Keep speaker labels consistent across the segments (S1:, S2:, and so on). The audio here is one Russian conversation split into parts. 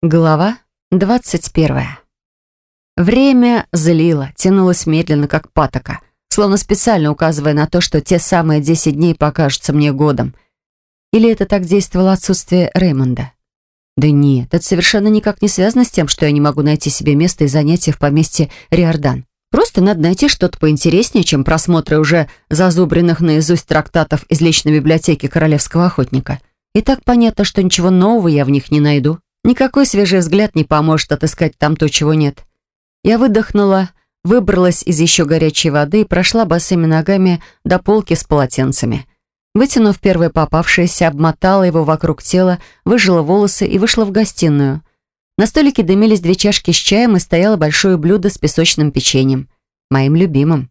S1: Глава двадцать первая. Время злило, тянулось медленно, как патока, словно специально указывая на то, что те самые десять дней покажутся мне годом. Или это так действовало отсутствие Реймонда? Да нет, это совершенно никак не связано с тем, что я не могу найти себе место и занятия в поместье Риордан. Просто надо найти что-то поинтереснее, чем просмотры уже зазубренных наизусть трактатов из личной библиотеки королевского охотника. И так понятно, что ничего нового я в них не найду. Никакой свежий взгляд не поможет отыскать там то, чего нет. Я выдохнула, выбралась из еще горячей воды и прошла босыми ногами до полки с полотенцами. Вытянув первое попавшееся, обмотала его вокруг тела, выжила волосы и вышла в гостиную. На столике дымились две чашки с чаем и стояло большое блюдо с песочным печеньем. Моим любимым.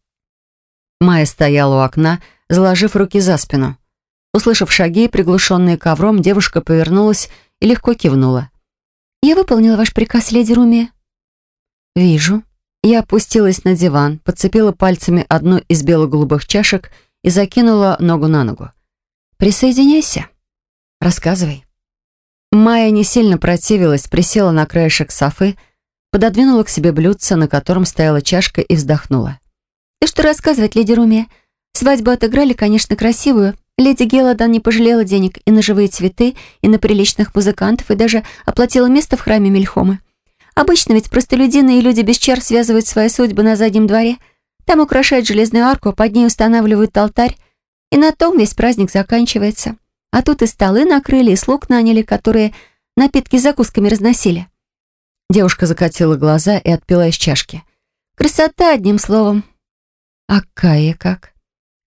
S1: Майя стояла у окна, заложив руки за спину. Услышав шаги, приглушенные ковром, девушка повернулась и легко кивнула. «Я выполнила ваш приказ, леди Руми». «Вижу». Я опустилась на диван, подцепила пальцами одну из бело-голубых чашек и закинула ногу на ногу. «Присоединяйся. Рассказывай». Майя не сильно противилась, присела на краешек софы, пододвинула к себе блюдце, на котором стояла чашка, и вздохнула. «Да что рассказывать, леди Руми? Свадьбу отыграли, конечно, красивую, Леди Гелладан не пожалела денег и на живые цветы, и на приличных музыкантов, и даже оплатила место в храме Мельхомы. Обычно ведь простолюдины и люди без чар связывают свои судьбы на заднем дворе. Там украшают железную арку, а под ней устанавливают алтарь, и на том весь праздник заканчивается. А тут и столы накрыли, и слуг наняли, которые напитки с закусками разносили. Девушка закатила глаза и отпила из чашки. Красота, одним словом. А Кая как?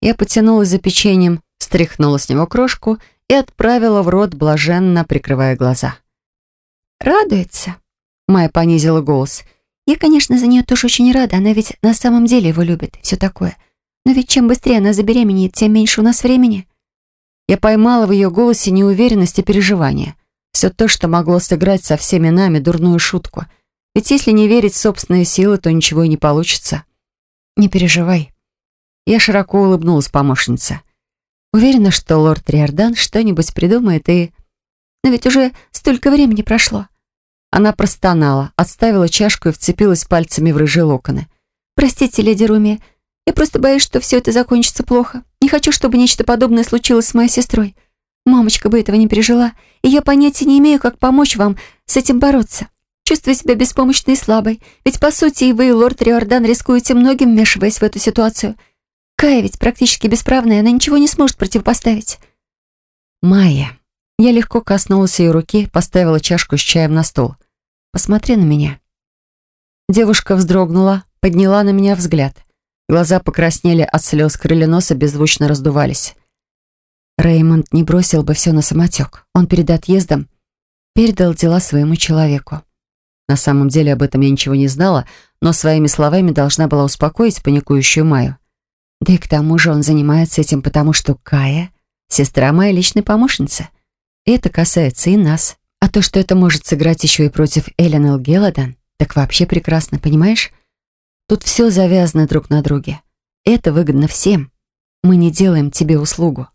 S1: Я потянулась за печеньем, стряхнула с него крошку и отправила в рот, блаженно прикрывая глаза. «Радуется?» Майя понизила голос. «Я, конечно, за нее тоже очень рада. Она ведь на самом деле его любит и все такое. Но ведь чем быстрее она забеременеет, тем меньше у нас времени». Я поймала в ее голосе неуверенность и переживание. Все то, что могло сыграть со всеми нами дурную шутку. Ведь если не верить в собственные силы, то ничего и не получится. «Не переживай». Я широко улыбнулась помощнице. Уверена, что лорд Риордан что-нибудь придумает и... Но ведь уже столько времени прошло. Она простонала, отставила чашку и вцепилась пальцами в рыжие локоны. «Простите, леди Руми, я просто боюсь, что все это закончится плохо. Не хочу, чтобы нечто подобное случилось с моей сестрой. Мамочка бы этого не пережила, и я понятия не имею, как помочь вам с этим бороться. Чувствую себя беспомощной и слабой, ведь, по сути, и вы, и лорд Риордан, рискуете многим, вмешиваясь в эту ситуацию. Кая ведь практически бесправная, она ничего не сможет противопоставить. Майя. Я легко коснулась ее руки, поставила чашку с чаем на стол. Посмотри на меня. Девушка вздрогнула, подняла на меня взгляд. Глаза покраснели от слез, крылья носа беззвучно раздувались. Реймонд не бросил бы все на самотек. Он перед отъездом передал дела своему человеку. На самом деле об этом я ничего не знала, но своими словами должна была успокоить паникующую Майю. Да и к тому же он занимается этим, потому что Кая — сестра моя личной помощница. Это касается и нас. А то, что это может сыграть еще и против Эленел Гелладан, так вообще прекрасно, понимаешь? Тут все завязано друг на друге. Это выгодно всем. Мы не делаем тебе услугу.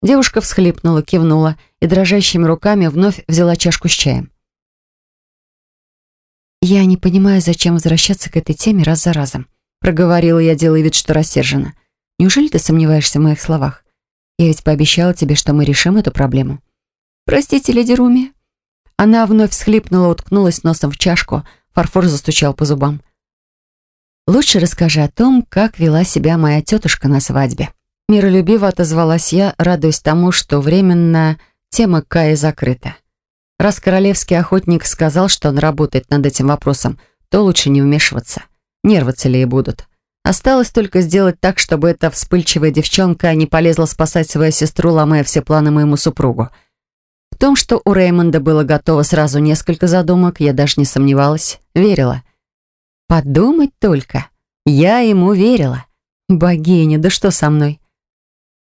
S1: Девушка всхлипнула, кивнула и дрожащими руками вновь взяла чашку с чаем. Я не понимаю, зачем возвращаться к этой теме раз за разом проговорила я, делая вид, что рассержена. «Неужели ты сомневаешься в моих словах? Я ведь пообещала тебе, что мы решим эту проблему». «Простите, леди Руми». Она вновь всхлипнула, уткнулась носом в чашку, фарфор застучал по зубам. «Лучше расскажи о том, как вела себя моя тетушка на свадьбе». Миролюбиво отозвалась я, радуясь тому, что временно тема Каи закрыта. Раз королевский охотник сказал, что он работает над этим вопросом, то лучше не вмешиваться. Нервы целее будут. Осталось только сделать так, чтобы эта вспыльчивая девчонка не полезла спасать свою сестру, ломая все планы моему супругу. В том, что у Реймонда было готово сразу несколько задумок, я даже не сомневалась, верила. Подумать только. Я ему верила. Богиня, да что со мной?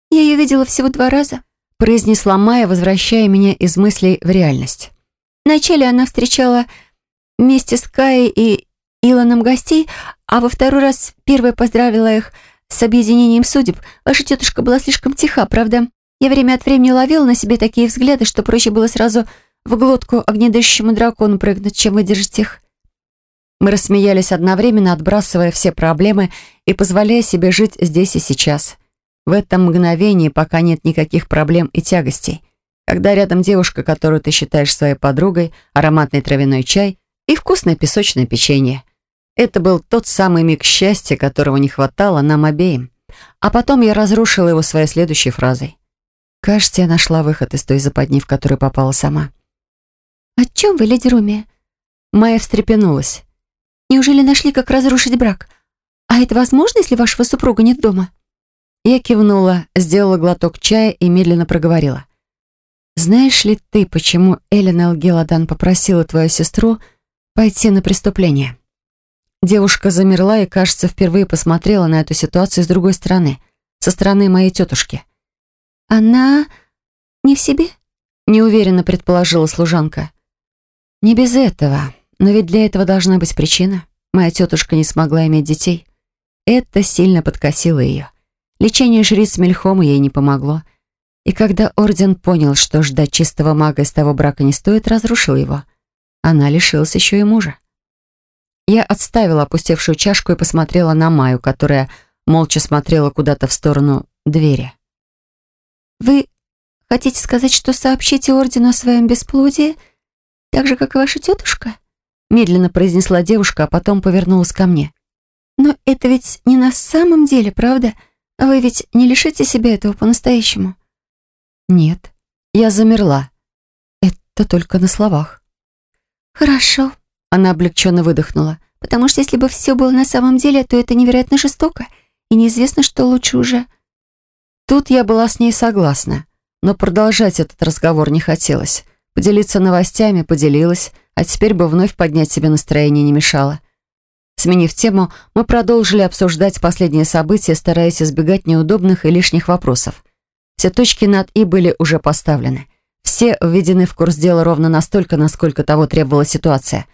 S1: Я ее видела всего два раза, произнесла Майя, возвращая меня из мыслей в реальность. Вначале она встречала вместе с Каей и Илоном гостей, а во второй раз первая поздравила их с объединением судеб. Ваша тетушка была слишком тиха, правда? Я время от времени ловила на себе такие взгляды, что проще было сразу в глотку огнедышащему дракону прыгнуть, чем выдержать их». Мы рассмеялись одновременно, отбрасывая все проблемы и позволяя себе жить здесь и сейчас. В этом мгновении, пока нет никаких проблем и тягостей. Когда рядом девушка, которую ты считаешь своей подругой, ароматный травяной чай и вкусное песочное печенье. Это был тот самый миг счастья, которого не хватало нам обеим. А потом я разрушила его своей следующей фразой. Кажется, я нашла выход из той западни, в которую попала сама.
S2: «О чем вы, леди Руми?»
S1: Майя встрепенулась.
S2: «Неужели нашли, как разрушить брак? А это возможно, если вашего супруга нет дома?»
S1: Я кивнула, сделала глоток чая и медленно проговорила. «Знаешь ли ты, почему Эллен Элгеладан попросила твою сестру пойти на преступление?» Девушка замерла и, кажется, впервые посмотрела на эту ситуацию с другой стороны, со стороны моей тетушки.
S2: «Она не в себе?»
S1: — неуверенно предположила служанка. «Не без этого, но ведь для этого должна быть причина. Моя тетушка не смогла иметь детей. Это сильно подкосило ее. Лечение жриц Мельхома ей не помогло. И когда Орден понял, что ждать чистого мага из того брака не стоит, разрушил его. Она лишилась еще и мужа. Я отставила опустевшую чашку и посмотрела на Маю, которая молча смотрела куда-то в сторону двери.
S2: «Вы хотите сказать, что сообщите Ордену о своем бесплодии, так же, как и ваша тетушка?»
S1: Медленно произнесла девушка, а потом повернулась ко мне.
S2: «Но это ведь не на самом деле, правда?» Вы ведь не лишите себя этого по-настоящему?
S1: Нет. Я замерла. Это только на словах.
S2: Хорошо.
S1: Она облегченно выдохнула.
S2: Потому что если бы все было на самом деле, то это невероятно жестоко. И неизвестно, что лучше уже.
S1: Тут я была с ней согласна. Но продолжать этот разговор не хотелось. Поделиться новостями поделилась, а теперь бы вновь поднять себе настроение не мешало. Сменив тему, мы продолжили обсуждать последние события, стараясь избегать неудобных и лишних вопросов. Все точки над «и» были уже поставлены. Все введены в курс дела ровно настолько, насколько того требовала ситуация.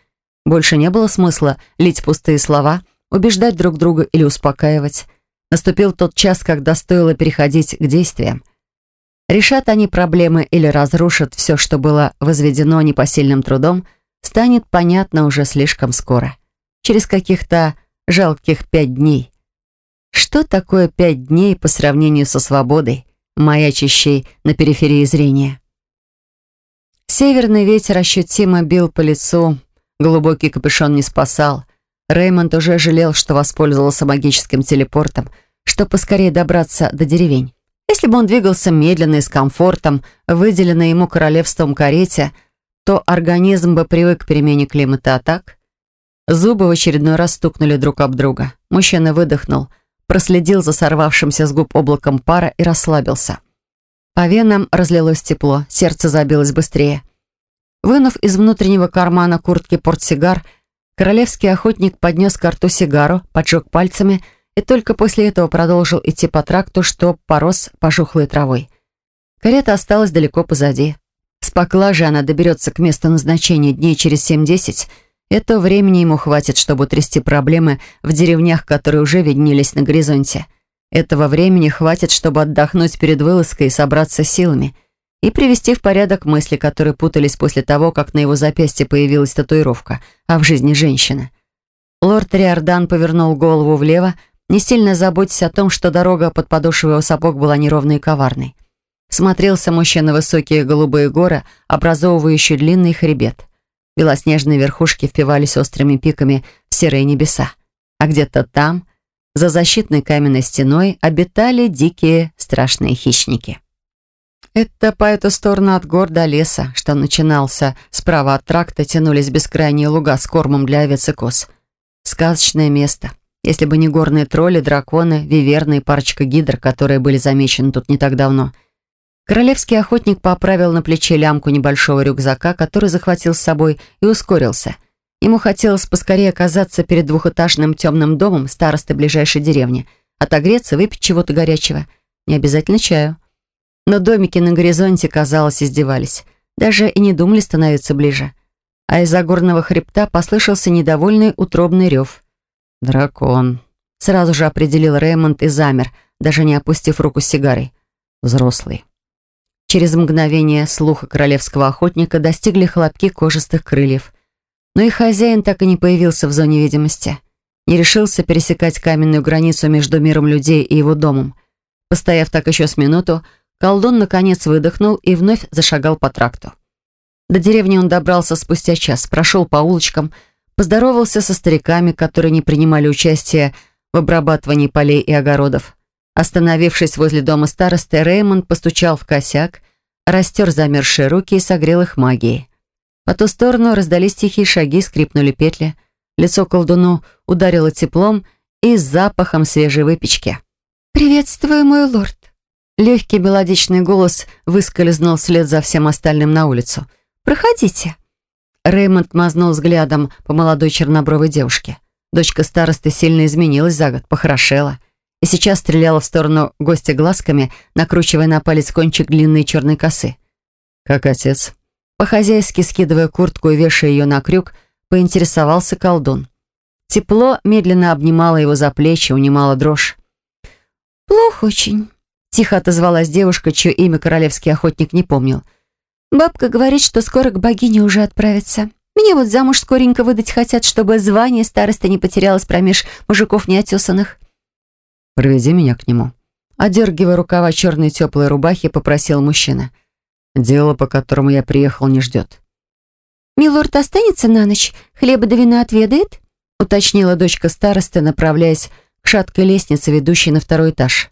S1: Больше не было смысла лить пустые слова, убеждать друг друга или успокаивать. Наступил тот час, когда стоило переходить к действиям. Решат они проблемы или разрушат все, что было возведено непосильным трудом, станет понятно уже слишком скоро через каких-то жалких пять дней. Что такое пять дней по сравнению со свободой, маячащей на периферии зрения? Северный ветер ощутимо бил по лицу, глубокий капюшон не спасал. Реймонд уже жалел, что воспользовался магическим телепортом, чтобы поскорее добраться до деревень. Если бы он двигался медленно и с комфортом, выделенной ему королевством карете, то организм бы привык к перемене климата, а так Зубы в очередной раз стукнули друг об друга. Мужчина выдохнул, проследил за сорвавшимся с губ облаком пара и расслабился. По венам разлилось тепло, сердце забилось быстрее. Вынув из внутреннего кармана куртки портсигар, королевский охотник поднес к рту сигару, поджег пальцами и только после этого продолжил идти по тракту, что порос пожухлой травой. Карета осталась далеко позади. С поклажи она доберется к месту назначения дней через семь-десять, этого времени ему хватит, чтобы трясти проблемы в деревнях, которые уже виднелись на горизонте. Этого времени хватит, чтобы отдохнуть перед вылазкой и собраться силами. И привести в порядок мысли, которые путались после того, как на его запястье появилась татуировка, а в жизни женщина. Лорд Риордан повернул голову влево, не сильно заботясь о том, что дорога под подошвой его сапог была неровной и коварной. Смотрелся мужчина высокие голубые горы, образовывающие длинный хребет. Белоснежные верхушки впивались острыми пиками в серые небеса. А где-то там, за защитной каменной стеной, обитали дикие страшные хищники. Это по эту сторону от гор до леса, что начинался справа от тракта, тянулись бескрайние луга с кормом для овец и коз. Сказочное место. Если бы не горные тролли, драконы, виверны и парочка гидр, которые были замечены тут не так давно – Королевский охотник поправил на плече лямку небольшого рюкзака, который захватил с собой, и ускорился. Ему хотелось поскорее оказаться перед двухэтажным темным домом старосты ближайшей деревни, отогреться, выпить чего-то горячего. Не обязательно чаю. Но домики на горизонте, казалось, издевались. Даже и не думали становиться ближе. А из-за горного хребта послышался недовольный утробный рев. «Дракон», — сразу же определил Реймонд и замер, даже не опустив руку с сигарой. «Взрослый». Через мгновение слуха королевского охотника достигли хлопки кожистых крыльев. Но и хозяин так и не появился в зоне видимости. Не решился пересекать каменную границу между миром людей и его домом. Постояв так еще с минуту, колдун наконец выдохнул и вновь зашагал по тракту. До деревни он добрался спустя час, прошел по улочкам, поздоровался со стариками, которые не принимали участия в обрабатывании полей и огородов. Остановившись возле дома старосты, Реймонд постучал в косяк, растер замерзшие руки и согрел их магией. По ту сторону раздались тихие шаги, скрипнули петли. Лицо колдуну ударило теплом и запахом свежей выпечки.
S2: «Приветствую, мой лорд!»
S1: Легкий мелодичный голос выскользнул вслед за всем остальным на улицу. «Проходите!» Реймонд мазнул взглядом по молодой чернобровой девушке. Дочка старосты сильно изменилась за год, похорошела. И сейчас стреляла в сторону гостя глазками, накручивая на палец кончик длинной черной косы. «Как отец?» По-хозяйски скидывая куртку и вешая ее на крюк, поинтересовался колдун. Тепло медленно обнимало его за плечи, унимало дрожь.
S2: «Плохо очень», — тихо отозвалась девушка, чье имя королевский охотник не помнил. «Бабка говорит, что скоро к богине уже отправится. Меня вот замуж скоренько выдать хотят, чтобы звание старосты не потерялось промеж мужиков неотесанных».
S1: «Проведи меня к нему». Одергивая рукава черной теплой рубахи, попросил мужчина. Дело, по которому я приехал, не ждет.
S2: «Милорд останется на ночь? Хлеба да вина отведает?» уточнила дочка старосты, направляясь к шаткой лестнице, ведущей на второй этаж.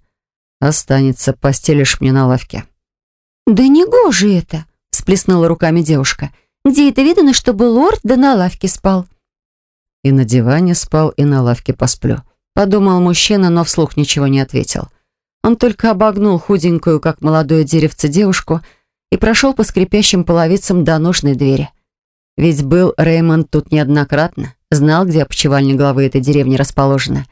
S2: «Останется, постелишь мне на лавке». «Да не гоже это!» — всплеснула руками девушка. «Где это видно, чтобы лорд да на лавке спал?»
S1: «И на диване спал, и на лавке посплю», — подумал мужчина, но вслух ничего не ответил. Он только обогнул худенькую, как молодое деревце, девушку — и прошел по скрипящим половицам до нужной двери. Ведь был Реймонд тут неоднократно, знал, где опочивальня главы этой деревни расположена.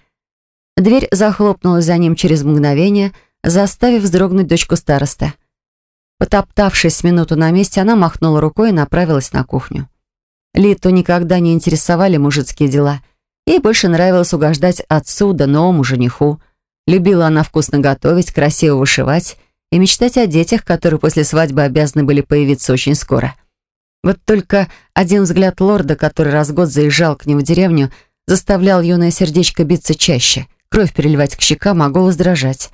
S1: Дверь захлопнулась за ним через мгновение, заставив вздрогнуть дочку староста. Потоптавшись минуту на месте, она махнула рукой и направилась на кухню. Литу никогда не интересовали мужицкие дела. Ей больше нравилось угождать отцу да новому жениху. Любила она вкусно готовить, красиво вышивать и мечтать о детях, которые после свадьбы обязаны были появиться очень скоро. Вот только один взгляд лорда, который раз год заезжал к ним в деревню, заставлял юное сердечко биться чаще, кровь переливать к щекам, а голос дрожать.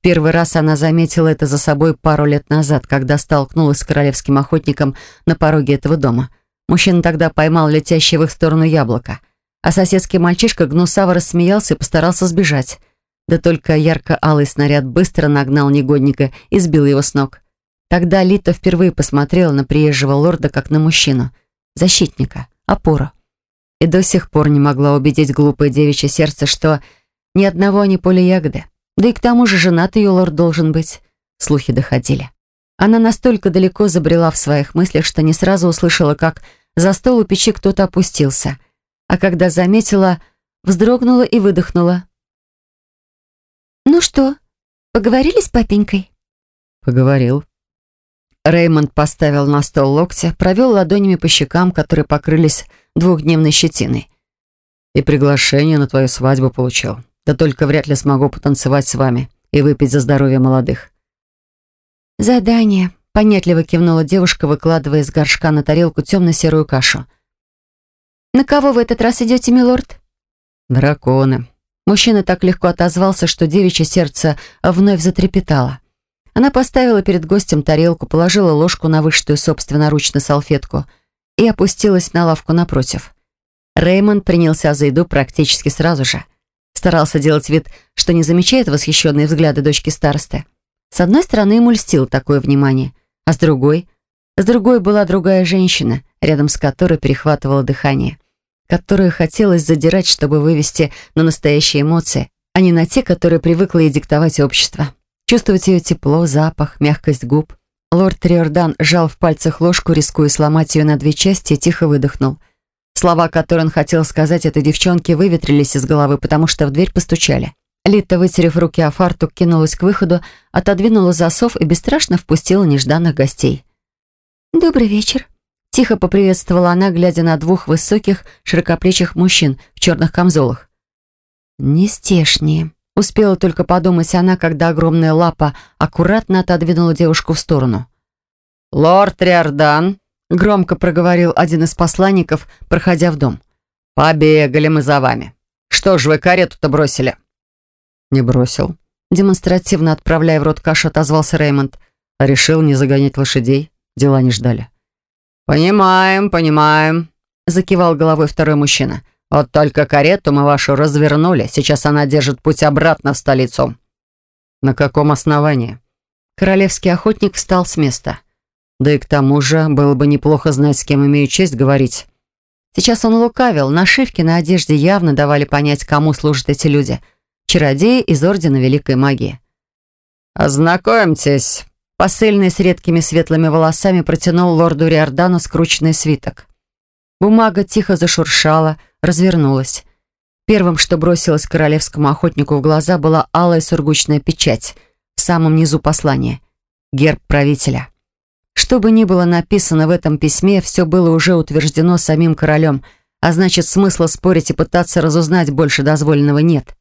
S1: Первый раз она заметила это за собой пару лет назад, когда столкнулась с королевским охотником на пороге этого дома. Мужчина тогда поймал летящее в их сторону яблоко, а соседский мальчишка гнусаво рассмеялся и постарался сбежать. Да только ярко-алый снаряд быстро нагнал негодника и сбил его с ног. Тогда Лита впервые посмотрела на приезжего лорда как на мужчину, защитника, опору. И до сих пор не могла убедить глупое девичье сердце, что ни одного не поле ягоды. Да и к тому же женат ее лорд должен быть. Слухи доходили. Она настолько далеко забрела в своих мыслях, что не сразу услышала, как за стол у печи кто-то опустился. А когда заметила, вздрогнула и выдохнула.
S2: «Ну что, поговорили с папенькой?»
S1: «Поговорил». Реймонд поставил на стол локти, провел ладонями по щекам, которые покрылись двухдневной щетиной. «И приглашение на твою свадьбу получил. Да только вряд ли смогу потанцевать с вами и выпить за здоровье молодых».
S2: «Задание», — понятливо кивнула девушка, выкладывая из горшка на тарелку темно-серую кашу. «На кого в этот раз идете, милорд?»
S1: «Драконы», Мужчина так легко отозвался, что девичье сердце вновь затрепетало. Она поставила перед гостем тарелку, положила ложку на вышитую собственноручно салфетку и опустилась на лавку напротив. Реймонд принялся за еду практически сразу же. Старался делать вид, что не замечает восхищенные взгляды дочки старосты. С одной стороны, ему льстило такое внимание, а с другой... С другой была другая женщина, рядом с которой перехватывало дыхание которую хотелось задирать, чтобы вывести на настоящие эмоции, а не на те, которые привыкло ей диктовать общество. Чувствовать ее тепло, запах, мягкость губ. Лорд Триордан сжал в пальцах ложку, рискуя сломать ее на две части, и тихо выдохнул. Слова, которые он хотел сказать этой девчонке, выветрились из головы, потому что в дверь постучали. Лита, вытерев руки о фартук, кинулась к выходу, отодвинула засов и бесстрашно впустила нежданных гостей.
S2: «Добрый вечер»,
S1: Тихо поприветствовала она, глядя на двух высоких, широкоплечих мужчин в черных камзолах.
S2: «Не стешние»,
S1: Успела только подумать она, когда огромная лапа аккуратно отодвинула девушку в сторону.
S2: «Лорд Риордан», — громко проговорил один из посланников, проходя в дом. «Побегали мы за вами. Что ж вы карету-то бросили?»
S1: «Не бросил». Демонстративно отправляя в рот кашу, отозвался Реймонд. А решил не загонять лошадей. Дела не ждали.
S2: «Понимаем, понимаем», — закивал головой второй мужчина. «Вот только карету мы вашу развернули. Сейчас она держит путь обратно в столицу».
S1: «На каком основании?» Королевский охотник встал с места. Да и к тому же было бы неплохо знать, с кем имею честь говорить. Сейчас он лукавил. Нашивки на одежде явно давали понять, кому служат эти люди. Чародеи из Ордена Великой Магии.
S2: «Ознакомьтесь»,
S1: Посыльный с редкими светлыми волосами протянул лорду Риордану скрученный свиток. Бумага тихо зашуршала, развернулась. Первым, что бросилось королевскому охотнику в глаза, была алая сургучная печать в самом низу послания. Герб правителя. Что бы ни было написано в этом письме, все было уже утверждено самим королем, а значит, смысла спорить и пытаться разузнать больше дозволенного нет.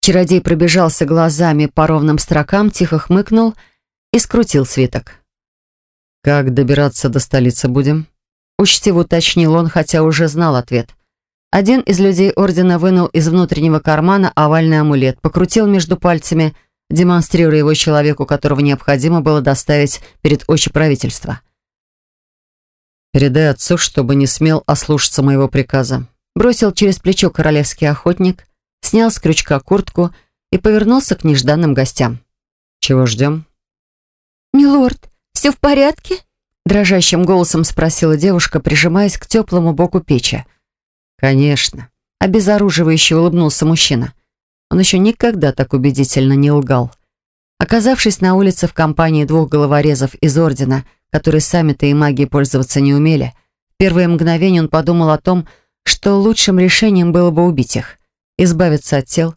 S1: Чародей пробежался глазами по ровным строкам, тихо хмыкнул — и скрутил свиток. «Как добираться до столицы будем?» Учтиво уточнил он, хотя уже знал ответ. Один из людей ордена вынул из внутреннего кармана овальный амулет, покрутил между пальцами, демонстрируя его человеку, которого необходимо было доставить перед очи правительства. «Передай отцу, чтобы не смел ослушаться моего приказа». Бросил через плечо королевский охотник, снял с крючка куртку и повернулся к нежданным гостям. «Чего ждем?»
S3: «Милорд, все в порядке?»
S1: Дрожащим голосом спросила девушка, прижимаясь к теплому боку печи. «Конечно». Обезоруживающе улыбнулся мужчина. Он еще никогда так убедительно не лгал. Оказавшись на улице в компании двух головорезов из Ордена, которые сами-то и магией пользоваться не умели, в первое мгновение он подумал о том, что лучшим решением было бы убить их, избавиться от тел,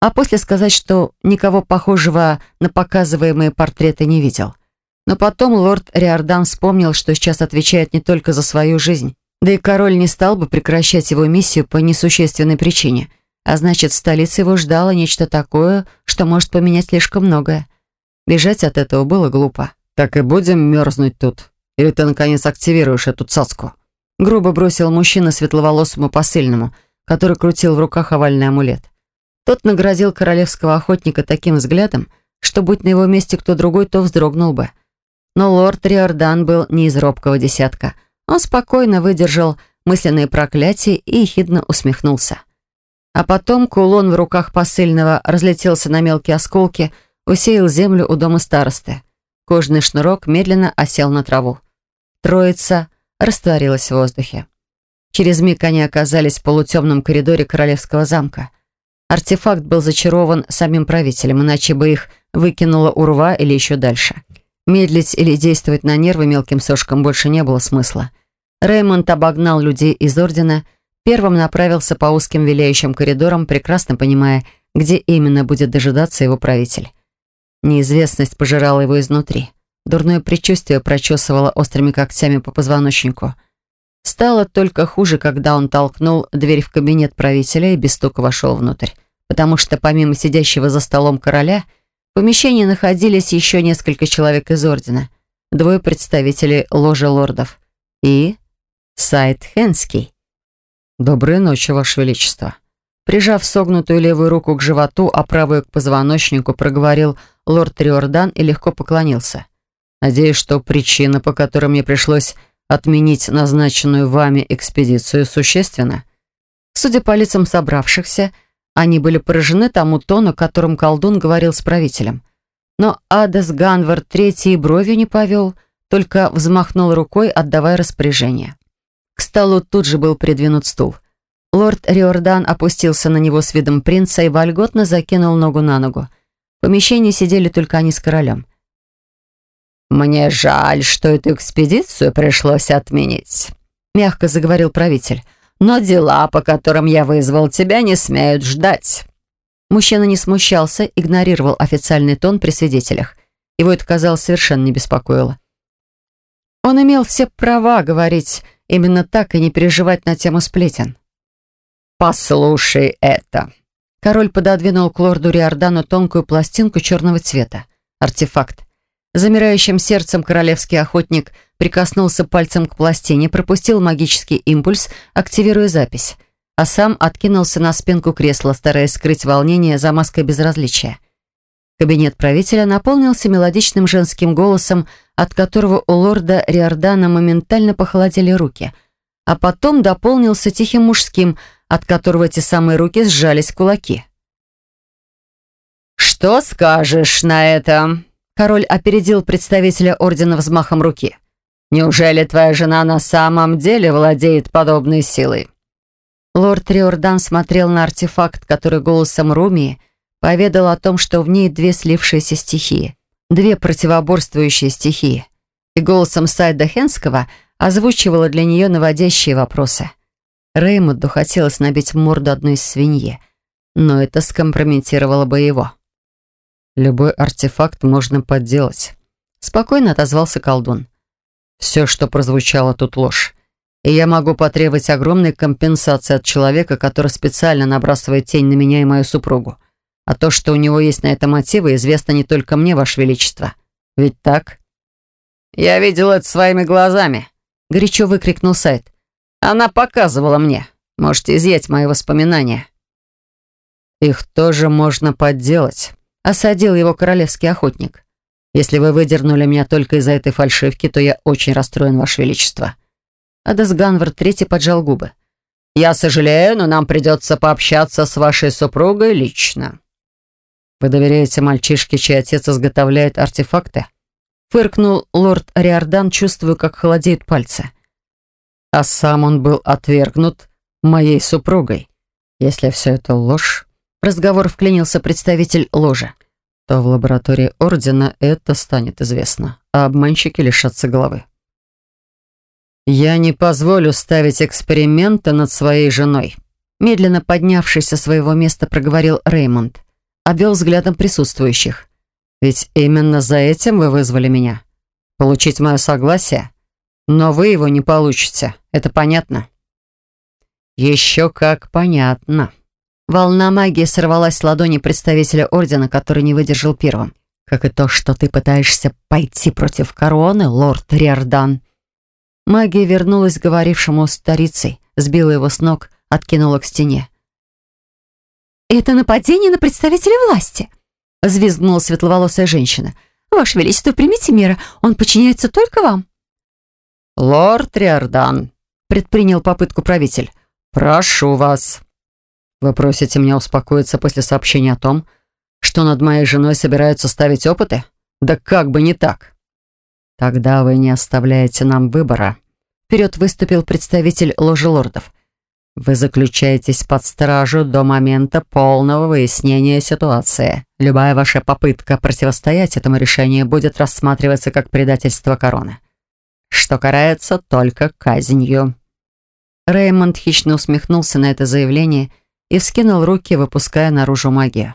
S1: а после сказать, что никого похожего на показываемые портреты не видел. Но потом лорд Риордан вспомнил, что сейчас отвечает не только за свою жизнь. Да и король не стал бы прекращать его миссию по несущественной причине. А значит, в столице его ждало нечто такое, что может поменять слишком многое. Бежать от этого было глупо. «Так и будем мерзнуть тут? Или ты, наконец, активируешь эту цацку?» Грубо бросил мужчина светловолосому посыльному, который крутил в руках овальный амулет. Тот наградил королевского охотника таким взглядом, что, будь на его месте кто другой, то вздрогнул бы. Но лорд Риордан был не из робкого десятка. Он спокойно выдержал мысленные проклятия и ехидно усмехнулся. А потом кулон в руках посыльного разлетелся на мелкие осколки, усеял землю у дома старосты. Кожный шнурок медленно осел на траву. Троица растворилась в воздухе. Через миг они оказались в полутемном коридоре королевского замка — Артефакт был зачарован самим правителем, иначе бы их выкинуло урва или еще дальше. Медлить или действовать на нервы мелким сошкам больше не было смысла. Реймонд обогнал людей из Ордена, первым направился по узким виляющим коридорам, прекрасно понимая, где именно будет дожидаться его правитель. Неизвестность пожирала его изнутри. Дурное предчувствие прочесывало острыми когтями по позвоночнику. Стало только хуже, когда он толкнул дверь в кабинет правителя и без стука вошел внутрь потому что помимо сидящего за столом короля, в помещении находились еще несколько человек из Ордена, двое представителей ложи лордов и Сайт Хенский. «Доброй ночи, Ваше Величество!» Прижав согнутую левую руку к животу, а правую к позвоночнику, проговорил лорд Риордан и легко поклонился. «Надеюсь, что причина, по которой мне пришлось отменить назначенную вами экспедицию, существенна?» Судя по лицам собравшихся, они были поражены тому тону, которым колдун говорил с правителем. Но Адас Ганвар третьей бровью не повел, только взмахнул рукой, отдавая распоряжение. К столу тут же был придвинут стул. Лорд Риордан опустился на него с видом принца и вольготно закинул ногу на ногу. В помещении сидели только они с королем.
S2: «Мне жаль, что эту экспедицию пришлось отменить», — мягко заговорил правитель но дела, по которым я вызвал тебя, не смеют ждать».
S1: Мужчина не смущался, игнорировал официальный тон при свидетелях. Его это, казалось, совершенно не беспокоило. Он имел все права говорить именно так и не переживать на тему сплетен.
S2: «Послушай это».
S1: Король пододвинул к лорду Риордану тонкую пластинку черного цвета. Артефакт. Замирающим сердцем королевский охотник прикоснулся пальцем к пластине, пропустил магический импульс, активируя запись, а сам откинулся на спинку кресла, стараясь скрыть волнение за маской безразличия. Кабинет правителя наполнился мелодичным женским голосом, от которого у лорда Риордана моментально похолодели руки, а потом дополнился тихим мужским, от которого эти самые руки сжались в кулаки. «Что скажешь на это?» Король опередил представителя ордена взмахом руки. «Неужели твоя жена на самом деле владеет подобной силой?» Лорд Риордан смотрел на артефакт, который голосом Румии поведал о том, что в ней две слившиеся стихии, две противоборствующие стихии, и голосом Сайда Хенского озвучивала для нее наводящие вопросы. Реймонду хотелось набить морду одной из свиньи, но это скомпрометировало бы его. Любой артефакт можно подделать. Спокойно отозвался колдун. Все, что прозвучало, тут ложь. И я могу потребовать огромной компенсации от человека, который специально набрасывает тень на меня и мою супругу. А то, что у него есть на это мотивы, известно не только мне, Ваше Величество. Ведь так? «Я видел это своими глазами», — горячо выкрикнул Сайд. «Она показывала мне. Можете изъять мои воспоминания». «Их тоже можно подделать», Осадил его королевский охотник. «Если вы выдернули меня только из-за этой фальшивки, то я очень расстроен, Ваше Величество». Адас Ганвард третий поджал губы. «Я сожалею, но нам придется пообщаться с вашей супругой лично». «Вы доверяете мальчишке, чей отец изготовляет артефакты?» Фыркнул лорд Ариордан, чувствуя, как холодеют пальцы. «А сам он был отвергнут моей супругой. Если все это ложь, в разговор вклинился представитель ложи. То в лаборатории Ордена это станет известно, а обманщики лишатся головы. «Я не позволю ставить эксперименты над своей женой», медленно поднявшись со своего места, проговорил Реймонд. Обвел взглядом присутствующих. «Ведь именно за этим вы вызвали меня. Получить мое согласие? Но вы его не получите. Это понятно?» «Еще как понятно», Волна магии сорвалась с ладони представителя Ордена, который не выдержал первым. «Как и то, что ты пытаешься пойти против короны, лорд Риордан». Магия вернулась к говорившему старицей, сбила его с ног, откинула к стене.
S3: «Это нападение на представителя власти», — взвизгнула светловолосая женщина. «Ваше Величество, примите меры, он подчиняется только вам».
S1: «Лорд Риордан», — предпринял попытку правитель, — «прошу вас». Вы просите меня успокоиться после сообщения о том, что над моей женой собираются ставить опыты? Да как бы не так. Тогда вы не оставляете нам выбора. Вперед выступил представитель ложи лордов. Вы заключаетесь под стражу до момента полного выяснения ситуации. Любая ваша попытка противостоять этому решению будет рассматриваться как предательство короны, что карается только казнью. Реймонд хищно усмехнулся на это заявление и вскинул руки, выпуская наружу магию.